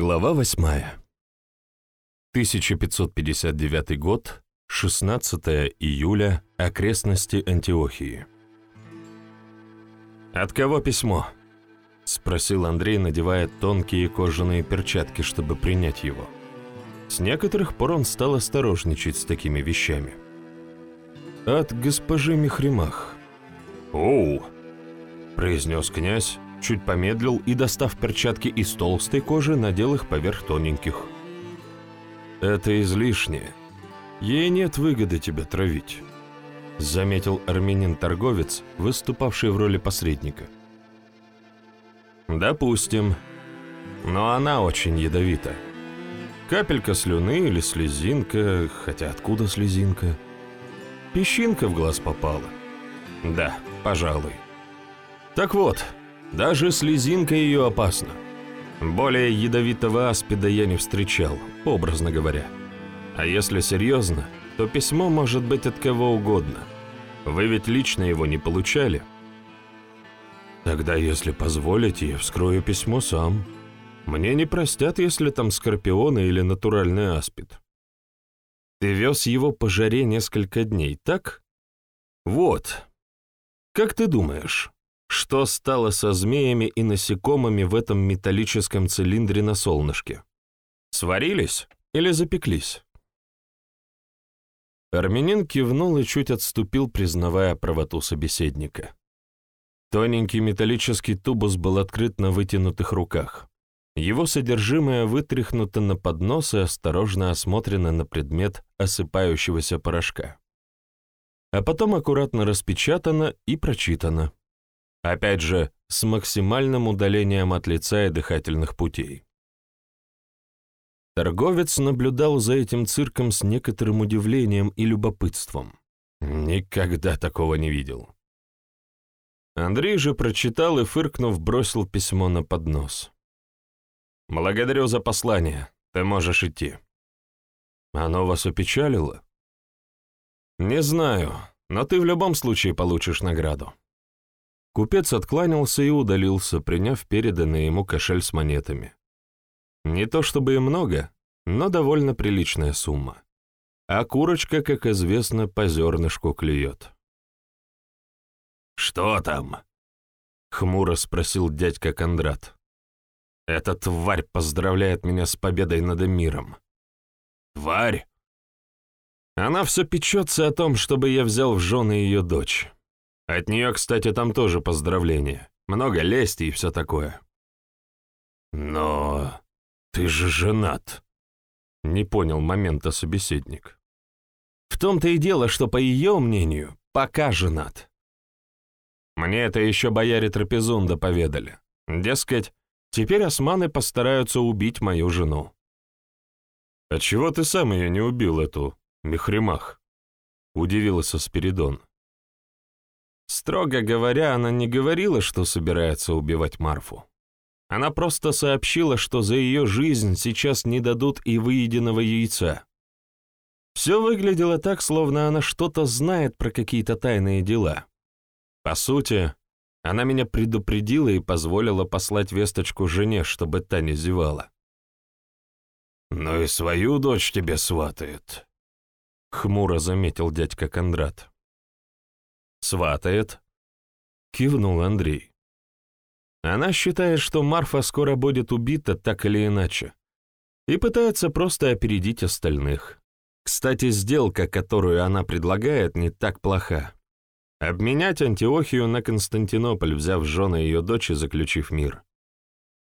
Глава 8. 1559 год, 16 июля, окрестности Антиохии. «От кого письмо?» — спросил Андрей, надевая тонкие кожаные перчатки, чтобы принять его. С некоторых пор он стал осторожничать с такими вещами. «От госпожи Мехримах». «Оу!» — произнес князь, чуть помедлил и, достав перчатки из толстой кожи, надел их поверх тоненьких. «Это излишнее. Ей нет выгоды тебя травить», — заметил армянин-торговец, выступавший в роли посредника. «Допустим. Но она очень ядовита. Капелька слюны или слезинка, хотя откуда слезинка? Песчинка в глаз попала. Да, пожалуй. Так вот, даже слезинка ее опасна. Более ядовитого аспида я не встречал, образно говоря. А если серьезно, то письмо может быть от кого угодно. Вы ведь лично его не получали? Тогда, если позволите, я вскрою письмо сам. Мне не простят, если там скорпионы или натуральный аспид. Ты вез его по жаре несколько дней, так? Вот. Как ты думаешь, что стало со змеями и насекомыми в этом металлическом цилиндре на солнышке? Сварились или запеклись? Армянин кивнул и чуть отступил, признавая правоту собеседника. Тоненький металлический тубус был открыт на вытянутых руках. Его содержимое вытряхнуто на поднос и осторожно осмотрено на предмет осыпающегося порошка. А потом аккуратно распечатано и прочитано. Опять же, с максимальным удалением от лица и дыхательных путей. Торговец наблюдал за этим цирком с некоторым удивлением и любопытством. Никогда такого не видел. Андрей же прочитал и, фыркнув, бросил письмо на поднос. «Благодарю за послание. Ты можешь идти». «Оно вас опечалило?» «Не знаю, но ты в любом случае получишь награду». Купец откланялся и удалился, приняв переданный ему кошель с монетами. Не то чтобы и много, но довольно приличная сумма. А курочка, как известно, по зернышку клюет. «Что там?» — хмуро спросил дядька Кондрат. «Эта тварь поздравляет меня с победой над миром». «Тварь?» Она все печется о том, чтобы я взял в жены ее дочь. От нее, кстати, там тоже поздравления. Много лести и все такое. Но ты же женат. Не понял момента собеседник. В том-то и дело, что, по ее мнению, пока женат. Мне это еще бояре Трапезунда поведали. Дескать, теперь османы постараются убить мою жену. «А чего ты сам ее не убил, эту Мехримах?» — удивился Спиридон. Строго говоря, она не говорила, что собирается убивать Марфу. Она просто сообщила, что за ее жизнь сейчас не дадут и выеденного яйца. Все выглядело так, словно она что-то знает про какие-то тайные дела. По сути, она меня предупредила и позволила послать весточку жене, чтобы та не зевала. «Ну и свою дочь тебе сватает», — хмуро заметил дядька Кондрат. «Сватает?» — кивнул Андрей. Она считает, что Марфа скоро будет убита так или иначе, и пытается просто опередить остальных. Кстати, сделка, которую она предлагает, не так плоха. Обменять Антиохию на Константинополь, взяв жены ее дочь и заключив мир.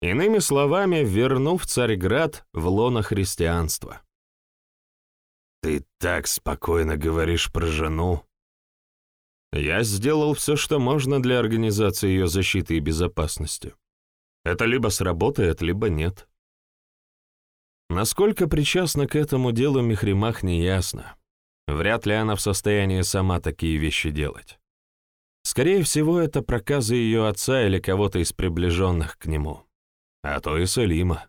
Иными словами, вернув Царьград в лоно христианства. «Ты так спокойно говоришь про жену», я сделал все, что можно для организации ее защиты и безопасности. Это либо сработает, либо нет. Насколько причастна к этому делу Мехримах, не ясно. Вряд ли она в состоянии сама такие вещи делать. Скорее всего, это проказы ее отца или кого-то из приближенных к нему. А то и Салима.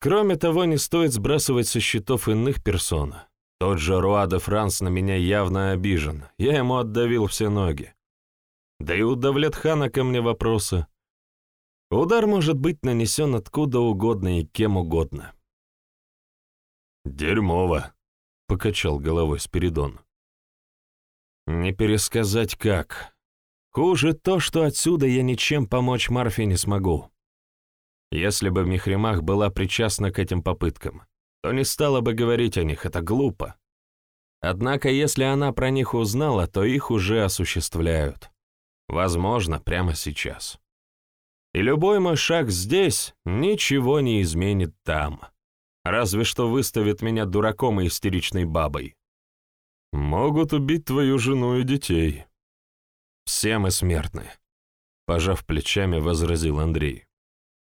Кроме того, не стоит сбрасывать со счетов иных персон, тот же Руа де Франс на меня явно обижен, я ему отдавил все ноги. Да и у Давлетхана ко мне вопросы. Удар может быть нанесен откуда угодно и кем угодно. «Дерьмово», — покачал головой Спиридон. «Не пересказать как. Хуже то, что отсюда я ничем помочь Марфе не смогу. Если бы Михримах была причастна к этим попыткам, то не стала бы говорить о них, это глупо. Однако, если она про них узнала, то их уже осуществляют. Возможно, прямо сейчас. И любой мой шаг здесь ничего не изменит там. Разве что выставит меня дураком и истеричной бабой. Могут убить твою жену и детей. Все мы смертны, — пожав плечами, возразил Андрей.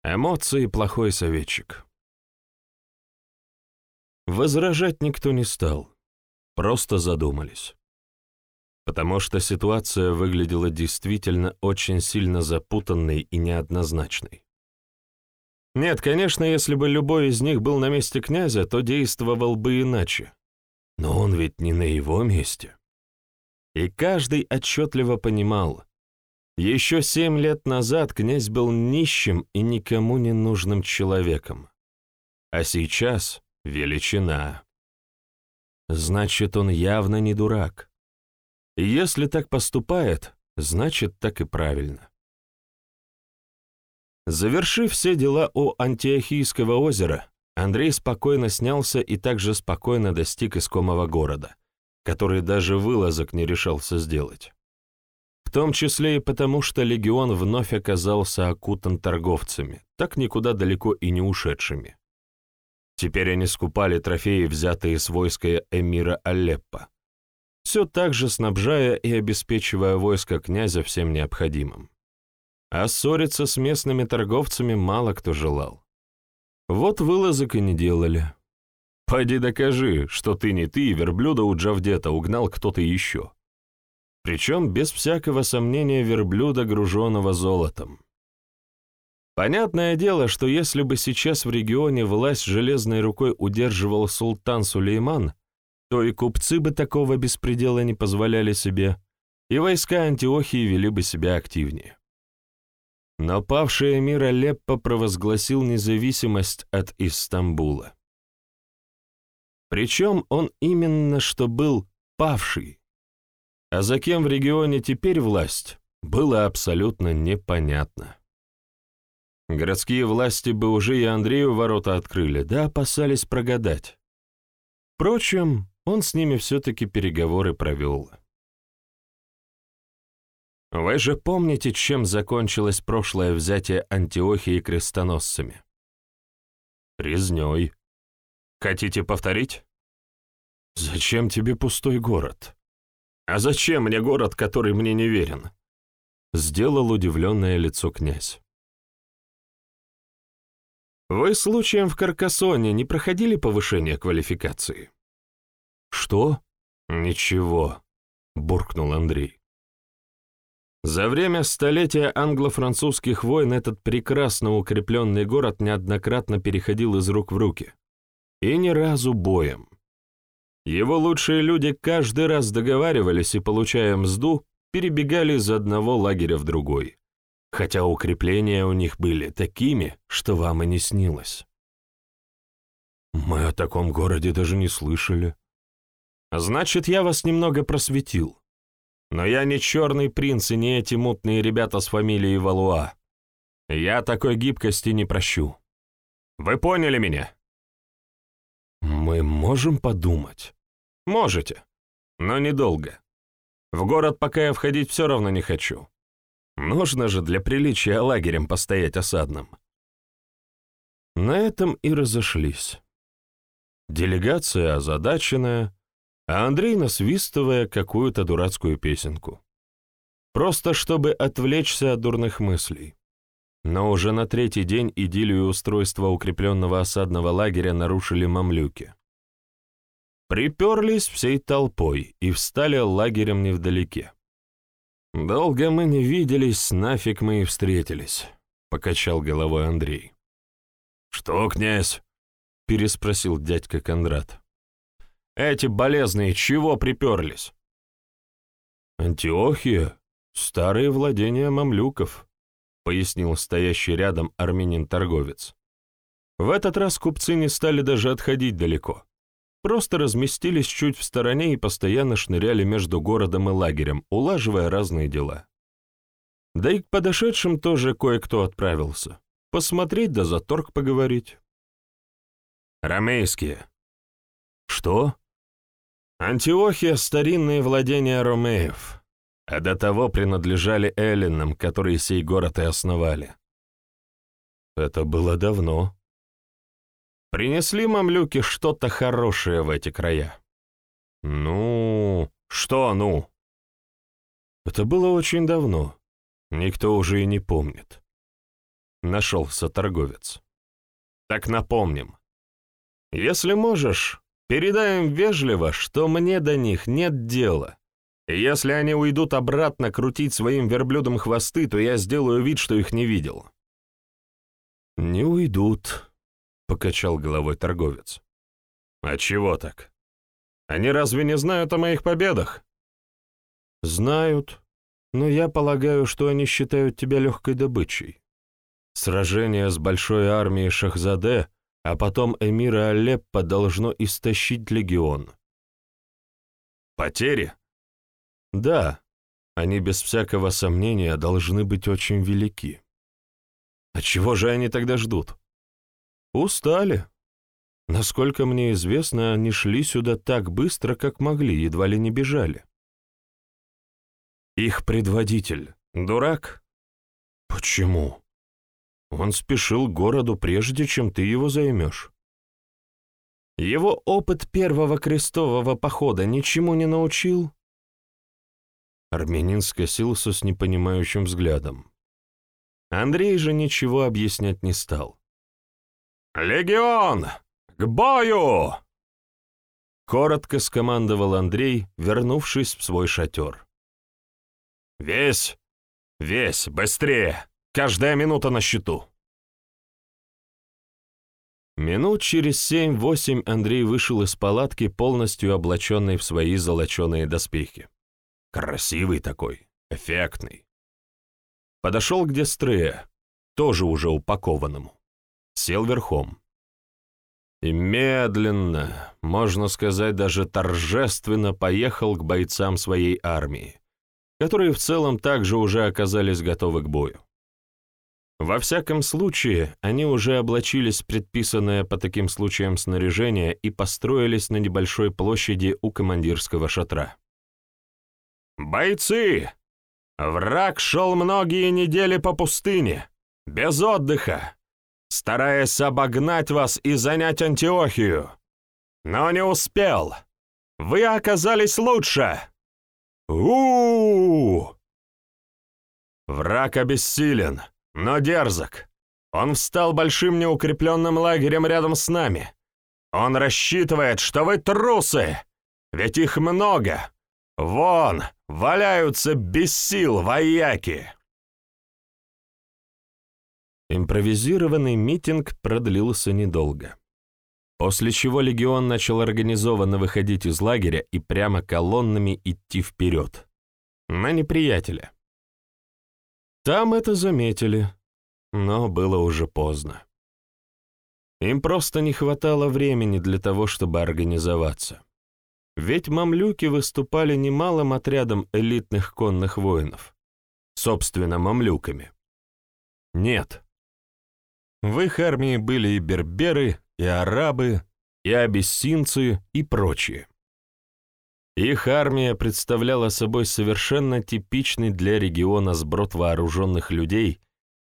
Эмоции — плохой советчик. Возражать никто не стал, просто задумались потому что ситуация выглядела действительно очень сильно запутанной и неоднозначной. Нет, конечно, если бы любой из них был на месте князя, то действовал бы иначе. Но он ведь не на его месте. И каждый отчетливо понимал, еще семь лет назад князь был нищим и никому не нужным человеком. А сейчас — величина. Значит, он явно не дурак. Если так поступает, значит, так и правильно. Завершив все дела у Антиохийского озера, Андрей спокойно снялся и также спокойно достиг искомого города, который даже вылазок не решался сделать. В том числе и потому, что легион вновь оказался окутан торговцами, так никуда далеко и не ушедшими. Теперь они скупали трофеи, взятые с войска эмира Алеппо все так же снабжая и обеспечивая войско князя всем необходимым. А ссориться с местными торговцами мало кто желал. Вот вылазок и не делали. Пойди докажи, что ты не ты, верблюда у Джавдета угнал кто-то еще. Причем без всякого сомнения верблюда, груженного золотом. Понятное дело, что если бы сейчас в регионе власть железной рукой удерживал султан Сулейман, то и купцы бы такого беспредела не позволяли себе, и войска Антиохии вели бы себя активнее. Но павший эмир Алеппо провозгласил независимость от Истамбула. Причем он именно что был павший, а за кем в регионе теперь власть, было абсолютно непонятно. Городские власти бы уже и Андрею ворота открыли, да опасались прогадать. Впрочем, он с ними все-таки переговоры провел. Вы же помните, чем закончилось прошлое взятие Антиохии крестоносцами? Резней. Хотите повторить? Зачем тебе пустой город? А зачем мне город, который мне не верен? Сделал удивленное лицо князь. Вы случаем в Каркасоне не проходили повышение квалификации? «Что?» «Ничего», — буркнул Андрей. За время столетия англо-французских войн этот прекрасно укрепленный город неоднократно переходил из рук в руки. И ни разу боем. Его лучшие люди каждый раз договаривались и, получая мзду, перебегали из одного лагеря в другой. Хотя укрепления у них были такими, что вам и не снилось. «Мы о таком городе даже не слышали», Значит, я вас немного просветил. Но я не черный принц и не эти мутные ребята с фамилией Валуа. Я такой гибкости не прощу. Вы поняли меня? Мы можем подумать. Можете, но недолго. В город пока я входить все равно не хочу. Нужно же для приличия лагерем постоять осадным. На этом и разошлись. Делегация озадаченная, а Андрей насвистывая какую-то дурацкую песенку. Просто чтобы отвлечься от дурных мыслей. Но уже на третий день идиллию устройства укрепленного осадного лагеря нарушили мамлюки. Приперлись всей толпой и встали лагерем невдалеке. «Долго мы не виделись, нафиг мы и встретились», — покачал головой Андрей. «Что, князь?» — переспросил дядька Кондрат. Эти болезные чего приперлись? Антиохия — старые владения мамлюков, пояснил стоящий рядом армянин-торговец. В этот раз купцы не стали даже отходить далеко. Просто разместились чуть в стороне и постоянно шныряли между городом и лагерем, улаживая разные дела. Да и к подошедшим тоже кое-кто отправился. Посмотреть да за торг поговорить. Ромейские. Что? Антиохия — старинные владения ромеев, а до того принадлежали эллинам, которые сей город и основали. Это было давно. Принесли мамлюки что-то хорошее в эти края. Ну, что ну? Это было очень давно. Никто уже и не помнит. Нашелся торговец. Так напомним. Если можешь, передай им вежливо, что мне до них нет дела. И если они уйдут обратно крутить своим верблюдом хвосты, то я сделаю вид, что их не видел. Не уйдут, покачал головой торговец. А чего так? Они разве не знают о моих победах? Знают, но я полагаю, что они считают тебя легкой добычей. Сражение с большой армией Шахзаде, а потом эмира Алеппо должно истощить легион. Потери? Да, они без всякого сомнения должны быть очень велики. А чего же они тогда ждут? Устали. Насколько мне известно, они шли сюда так быстро, как могли, едва ли не бежали. Их предводитель — дурак? Почему? Он спешил к городу прежде, чем ты его займешь. Его опыт первого крестового похода ничему не научил? Армянин скосился с непонимающим взглядом. Андрей же ничего объяснять не стал. «Легион! К бою!» Коротко скомандовал Андрей, вернувшись в свой шатер. «Весь! Весь! Быстрее! Каждая минута на счету!» Минут через семь-восемь Андрей вышел из палатки, полностью облаченный в свои золоченые доспехи. Красивый такой, эффектный. Подошел к Дестрея, тоже уже упакованному. Сел верхом. И медленно, можно сказать, даже торжественно поехал к бойцам своей армии, которые в целом также уже оказались готовы к бою. Во всяком случае, они уже облачились в предписанное по таким случаям снаряжение и построились на небольшой площади у командирского шатра. «Бойцы! Враг шел многие недели по пустыне, без отдыха, стараясь обогнать вас и занять Антиохию. Но не успел. Вы оказались лучше!» у, -у, -у Враг обессилен, но дерзок. Он встал большим неукрепленным лагерем рядом с нами. Он рассчитывает, что вы трусы, ведь их много. Вон, валяются без сил вояки. Импровизированный митинг продлился недолго после чего легион начал организованно выходить из лагеря и прямо колоннами идти вперед, на неприятеля. Там это заметили, но было уже поздно. Им просто не хватало времени для того, чтобы организоваться. Ведь мамлюки выступали немалым отрядом элитных конных воинов, собственно, мамлюками. Нет. В их армии были и берберы, и арабы, и абиссинцы, и прочие. Их армия представляла собой совершенно типичный для региона сброд вооруженных людей,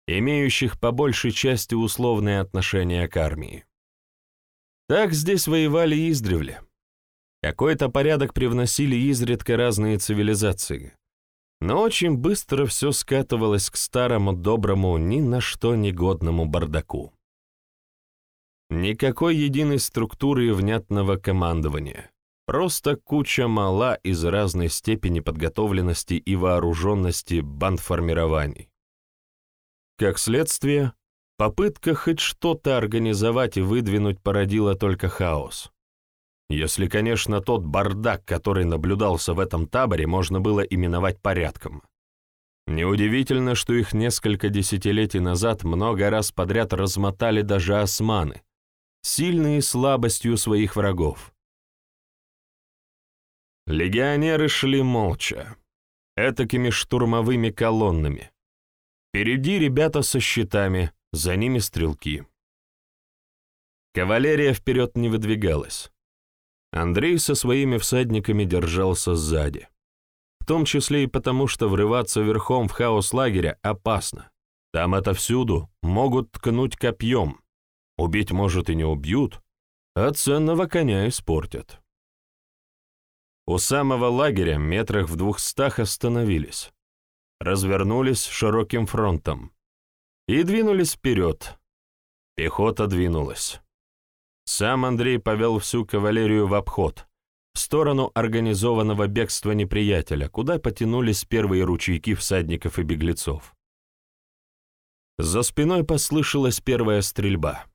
имеющих по большей части условные отношения к армии. Так здесь воевали издревле. Какой-то порядок привносили изредка разные цивилизации. Но очень быстро все скатывалось к старому доброму, ни на что негодному бардаку. Никакой единой структуры и внятного командования. Просто куча мала из разной степени подготовленности и вооруженности бандформирований. Как следствие, попытка хоть что-то организовать и выдвинуть породила только хаос. Если, конечно, тот бардак, который наблюдался в этом таборе, можно было именовать порядком. Неудивительно, что их несколько десятилетий назад много раз подряд размотали даже османы, сильные слабостью своих врагов. Легионеры шли молча, этакими штурмовыми колоннами. Впереди ребята со щитами, за ними стрелки. Кавалерия вперед не выдвигалась. Андрей со своими всадниками держался сзади. В том числе и потому, что врываться верхом в хаос лагеря опасно. Там отовсюду могут ткнуть копьем. Убить, может, и не убьют, а ценного коня испортят. У самого лагеря, метрах в двухстах, остановились. Развернулись широким фронтом. И двинулись вперед. Пехота двинулась. Сам Андрей повел всю кавалерию в обход, в сторону организованного бегства неприятеля, куда потянулись первые ручейки всадников и беглецов. За спиной послышалась первая стрельба.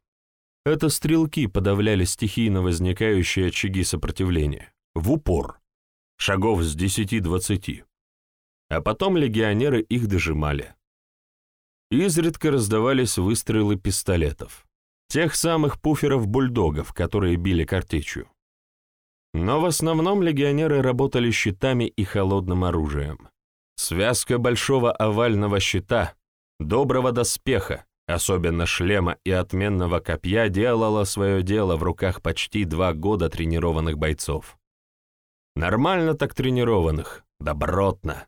Это стрелки подавляли стихийно возникающие очаги сопротивления. В упор. Шагов с десяти-двадцати. А потом легионеры их дожимали. Изредка раздавались выстрелы пистолетов. Тех самых пуферов-бульдогов, которые били картечью. Но в основном легионеры работали щитами и холодным оружием. Связка большого овального щита, доброго доспеха, особенно шлема и отменного копья, делала свое дело в руках почти два года тренированных бойцов. Нормально так тренированных, добротно.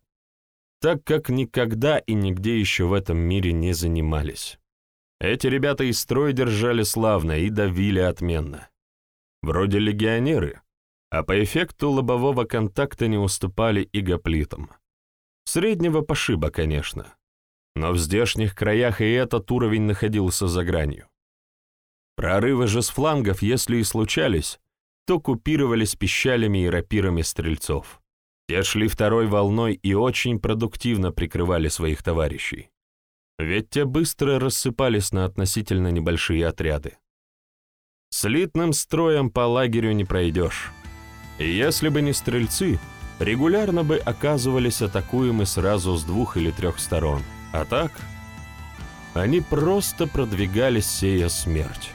Так как никогда и нигде еще в этом мире не занимались. Эти ребята и строй держали славно и давили отменно. Вроде легионеры, а по эффекту лобового контакта не уступали и гоплитам. Среднего пошиба, конечно. Но в здешних краях и этот уровень находился за гранью. Прорывы же с флангов, если и случались, то купировались пищалями и рапирами стрельцов. Те шли второй волной и очень продуктивно прикрывали своих товарищей ведь те быстро рассыпались на относительно небольшие отряды. Слитным строем по лагерю не пройдешь. И если бы не стрельцы, регулярно бы оказывались атакуемы сразу с двух или трех сторон. А так, они просто продвигались, сея смерть.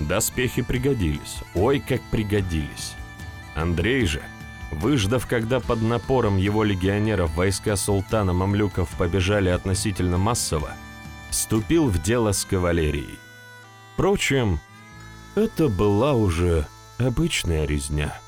Доспехи пригодились, ой, как пригодились. Андрей же — Выждав, когда под напором его легионеров войска султана мамлюков побежали относительно массово, вступил в дело с кавалерией. Впрочем, это была уже обычная резня.